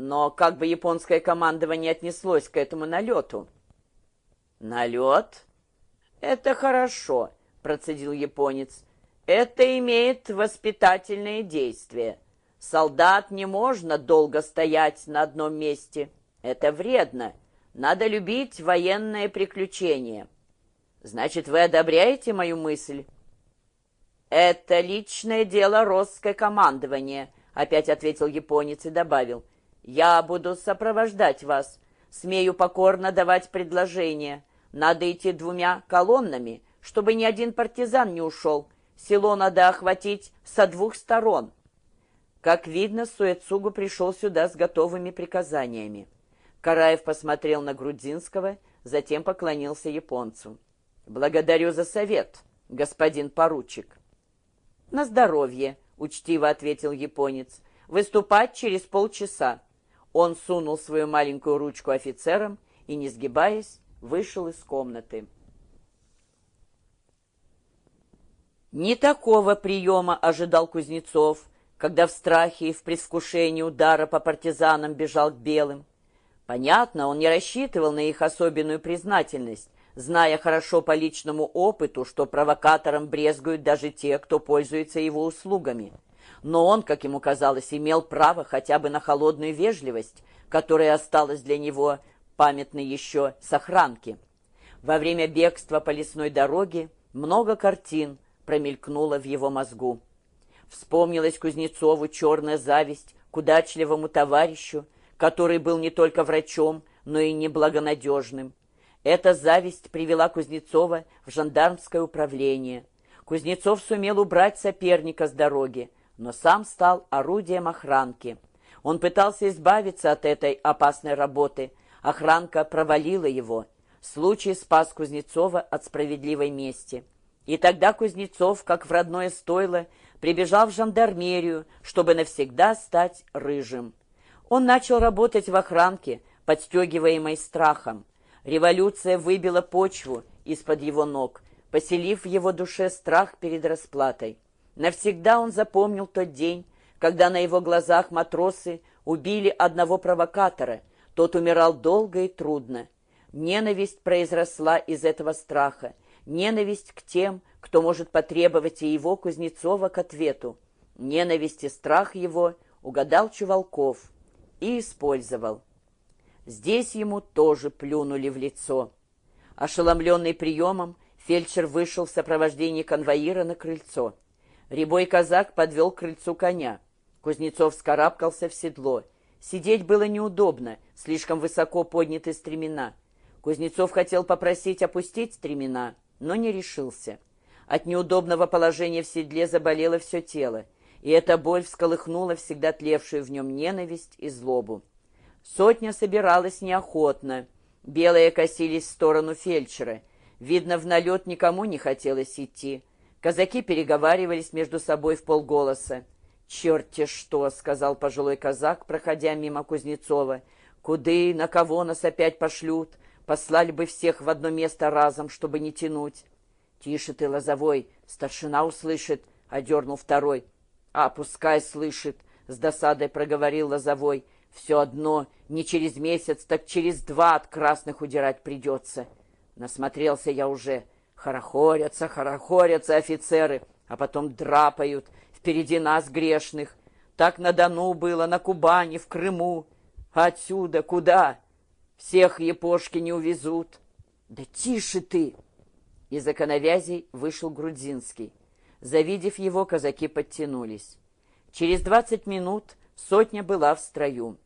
Но как бы японское командование отнеслось к этому налету? Налет? Это хорошо, процедил японец. Это имеет воспитательное действие. Солдат не можно долго стоять на одном месте. Это вредно. Надо любить военное приключение. Значит, вы одобряете мою мысль? Это личное дело росское командование, опять ответил японец и добавил. Я буду сопровождать вас. Смею покорно давать предложение. Надо идти двумя колоннами, чтобы ни один партизан не ушел. Село надо охватить со двух сторон. Как видно, Суэцугу пришел сюда с готовыми приказаниями. Караев посмотрел на Грудинского, затем поклонился японцу. «Благодарю за совет, господин поручик». «На здоровье», — учтиво ответил японец. «Выступать через полчаса». Он сунул свою маленькую ручку офицерам и, не сгибаясь, вышел из комнаты. Не такого приема ожидал Кузнецов, когда в страхе и в предвкушении удара по партизанам бежал к белым. Понятно, он не рассчитывал на их особенную признательность, зная хорошо по личному опыту, что провокатором брезгуют даже те, кто пользуется его услугами. Но он, как ему казалось, имел право хотя бы на холодную вежливость, которая осталась для него памятной еще с охранки. Во время бегства по лесной дороге много картин промелькнуло в его мозгу. Вспомнилась Кузнецову черная зависть к удачливому товарищу, который был не только врачом, но и неблагонадежным. Эта зависть привела Кузнецова в жандармское управление. Кузнецов сумел убрать соперника с дороги, но сам стал орудием охранки. Он пытался избавиться от этой опасной работы, Охранка провалила его. Случай спас Кузнецова от справедливой мести. И тогда Кузнецов, как в родное стойло, прибежал в жандармерию, чтобы навсегда стать рыжим. Он начал работать в охранке, подстегиваемой страхом. Революция выбила почву из-под его ног, поселив в его душе страх перед расплатой. Навсегда он запомнил тот день, когда на его глазах матросы убили одного провокатора, тот умирал долго и трудно. Ненависть произросла из этого страха, ненависть к тем, кто может потребовать и его, Кузнецова, к ответу. Ненависть и страх его угадал Чувалков и использовал. Здесь ему тоже плюнули в лицо. Ошеломленный приемом, фельдшер вышел в сопровождении конвоира на крыльцо. Рябой казак подвел к крыльцу коня. Кузнецов скарабкался в седло — Сидеть было неудобно, слишком высоко подняты стремена. Кузнецов хотел попросить опустить стремена, но не решился. От неудобного положения в седле заболело все тело, и эта боль всколыхнула всегда тлевшую в нем ненависть и злобу. Сотня собиралась неохотно. Белые косились в сторону фельдшера. Видно, в налет никому не хотелось идти. Казаки переговаривались между собой в полголоса. «Черт-те что!» — сказал пожилой казак, проходя мимо Кузнецова. «Куды, на кого нас опять пошлют? Послали бы всех в одно место разом, чтобы не тянуть». «Тише ты, Лозовой, старшина услышит», — одернул второй. «А, пускай слышит», — с досадой проговорил Лозовой. «Все одно, не через месяц, так через два от красных удирать придется». Насмотрелся я уже. Хорохорятся, хорохорятся офицеры, а потом драпают — впереди нас, грешных. Так на Дону было, на Кубани, в Крыму. А отсюда куда? Всех епошки не увезут. Да тише ты! Из оконовязей вышел Грудзинский. Завидев его, казаки подтянулись. Через двадцать минут сотня была в строю.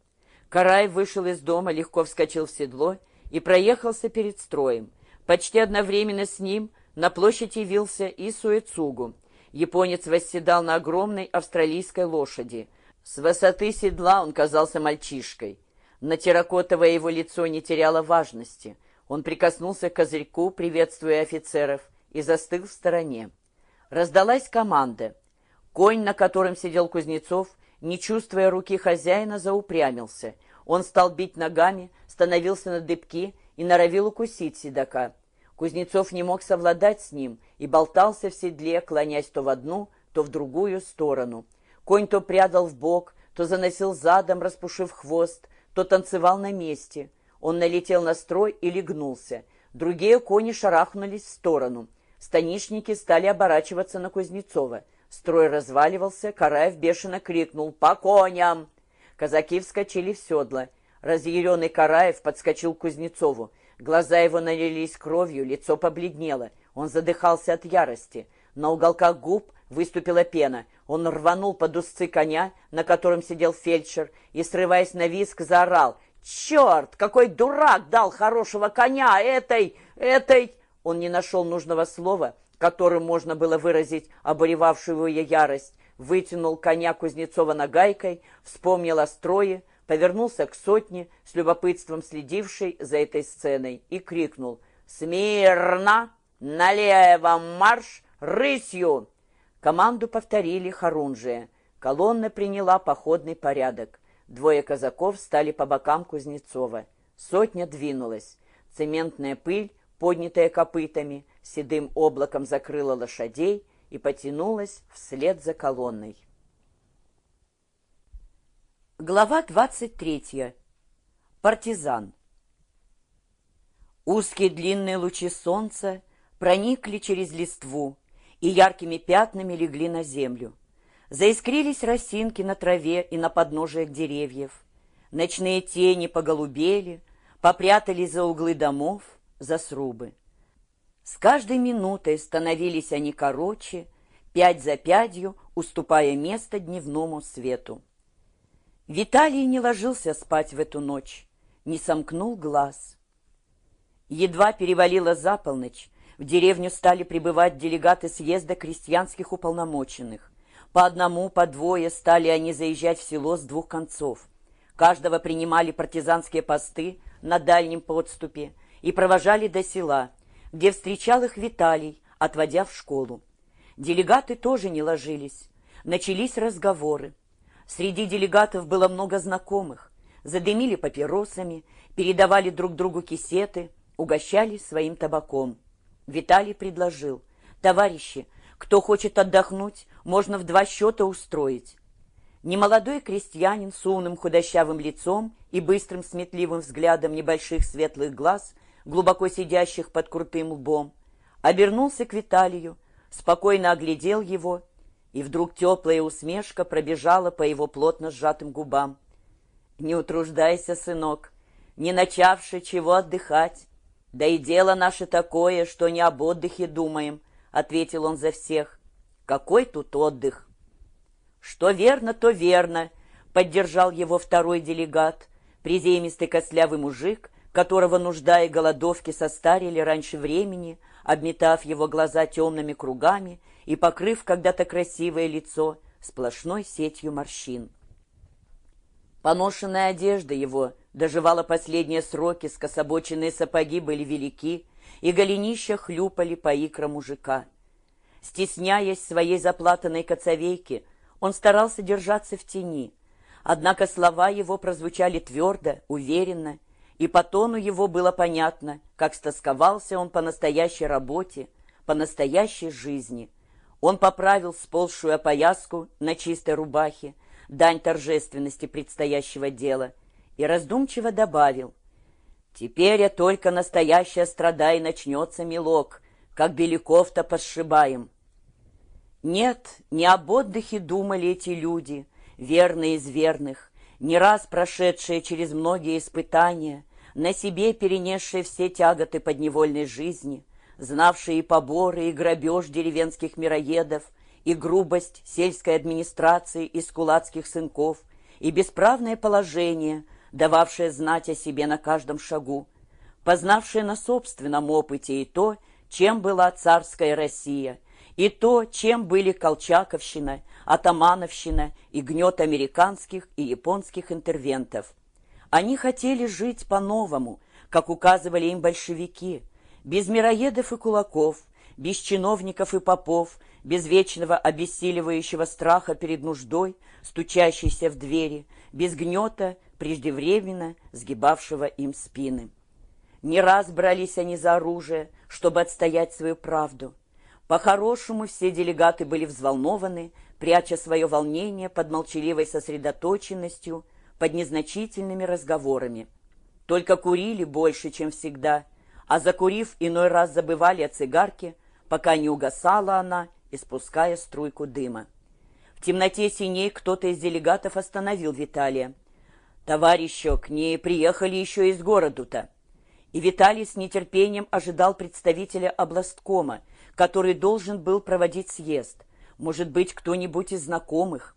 Карай вышел из дома, легко вскочил в седло и проехался перед строем. Почти одновременно с ним на площадь явился и Суэцугу. Японец восседал на огромной австралийской лошади. С высоты седла он казался мальчишкой. На терракотовое его лицо не теряло важности. Он прикоснулся к козырьку, приветствуя офицеров, и застыл в стороне. Раздалась команда. Конь, на котором сидел Кузнецов, не чувствуя руки хозяина, заупрямился. Он стал бить ногами, становился на дыбки и норовил укусить седока. Кузнецов не мог совладать с ним и болтался в седле, клонясь то в одну, то в другую сторону. Конь то прядал в бок, то заносил задом, распушив хвост, то танцевал на месте. Он налетел на строй и легнулся. Другие кони шарахнулись в сторону. Станишники стали оборачиваться на Кузнецова. Строй разваливался, Караев бешено крикнул «По коням!». Казаки вскочили в седла. Разъяренный Караев подскочил к Кузнецову. Глаза его налились кровью, лицо побледнело. Он задыхался от ярости. На уголках губ выступила пена. Он рванул под узцы коня, на котором сидел фельдшер, и, срываясь на виск, заорал. «Черт! Какой дурак дал хорошего коня этой... этой...» Он не нашел нужного слова, которым можно было выразить обуревавшую ее ярость. Вытянул коня Кузнецова нагайкой, вспомнил о строе, повернулся к сотне, с любопытством следившей за этой сценой, и крикнул «Смирно! Налево марш! Рысью!» Команду повторили хорунжие. Колонна приняла походный порядок. Двое казаков стали по бокам Кузнецова. Сотня двинулась. Цементная пыль, поднятая копытами, седым облаком закрыла лошадей и потянулась вслед за колонной. Глава 23. Партизан. Узкие длинные лучи солнца проникли через листву, и яркими пятнами легли на землю. Заискрились росинки на траве и на подножиях деревьев. Ночные тени поголубели, попрятались за углы домов, за срубы. С каждой минутой становились они короче, пять за пятью, уступая место дневному свету. Виталий не ложился спать в эту ночь, не сомкнул глаз. Едва перевалила за полночь, в деревню стали прибывать делегаты съезда крестьянских уполномоченных. По одному, по двое стали они заезжать в село с двух концов. Каждого принимали партизанские посты на дальнем подступе и провожали до села, где встречал их Виталий, отводя в школу. Делегаты тоже не ложились. Начались разговоры. Среди делегатов было много знакомых. Задымили папиросами, передавали друг другу кисеты, угощались своим табаком. Виталий предложил. «Товарищи, кто хочет отдохнуть, можно в два счета устроить». Немолодой крестьянин с умным худощавым лицом и быстрым сметливым взглядом небольших светлых глаз, глубоко сидящих под крутым лбом, обернулся к Виталию, спокойно оглядел его, и вдруг теплая усмешка пробежала по его плотно сжатым губам. «Не утруждайся, сынок, не начавши чего отдыхать. «Да и дело наше такое, что не об отдыхе думаем», — ответил он за всех. «Какой тут отдых?» «Что верно, то верно», — поддержал его второй делегат, приземистый костлявый мужик, которого нужда и голодовки состарили раньше времени, обметав его глаза темными кругами и покрыв когда-то красивое лицо сплошной сетью морщин. Поношенная одежда его доживала последние сроки, скособоченные сапоги были велики, и голенища хлюпали по икрам мужика. Стесняясь своей заплатанной коцовейки, он старался держаться в тени, однако слова его прозвучали твердо, уверенно, и по тону его было понятно, как стосковался он по настоящей работе, по настоящей жизни. Он поправил сползшую опояску на чистой рубахе, дань торжественности предстоящего дела, и раздумчиво добавил, «Теперь я только настоящая страдай начнется, милок, как Беляков-то посшибаем». Нет, не об отдыхе думали эти люди, верные из верных, не раз прошедшие через многие испытания, на себе перенесшие все тяготы подневольной жизни, знавшие и поборы, и грабеж деревенских мироедов, и грубость сельской администрации и скулацких сынков, и бесправное положение, дававшее знать о себе на каждом шагу, познавшее на собственном опыте и то, чем была царская Россия, и то, чем были Колчаковщина, Атамановщина и гнет американских и японских интервентов. Они хотели жить по-новому, как указывали им большевики, без мироедов и кулаков, без чиновников и попов, без вечного обессиливающего страха перед нуждой, стучащейся в двери, без гнета, преждевременно сгибавшего им спины. Не раз брались они за оружие, чтобы отстоять свою правду. По-хорошему все делегаты были взволнованы, пряча свое волнение под молчаливой сосредоточенностью, под незначительными разговорами. Только курили больше, чем всегда, а закурив, иной раз забывали о цигарке, пока не угасала она, испуская струйку дыма. В темноте синей кто-то из делегатов остановил Виталия. «Товарищок, не приехали еще из города-то». И Виталий с нетерпением ожидал представителя областкома, который должен был проводить съезд. Может быть, кто-нибудь из знакомых.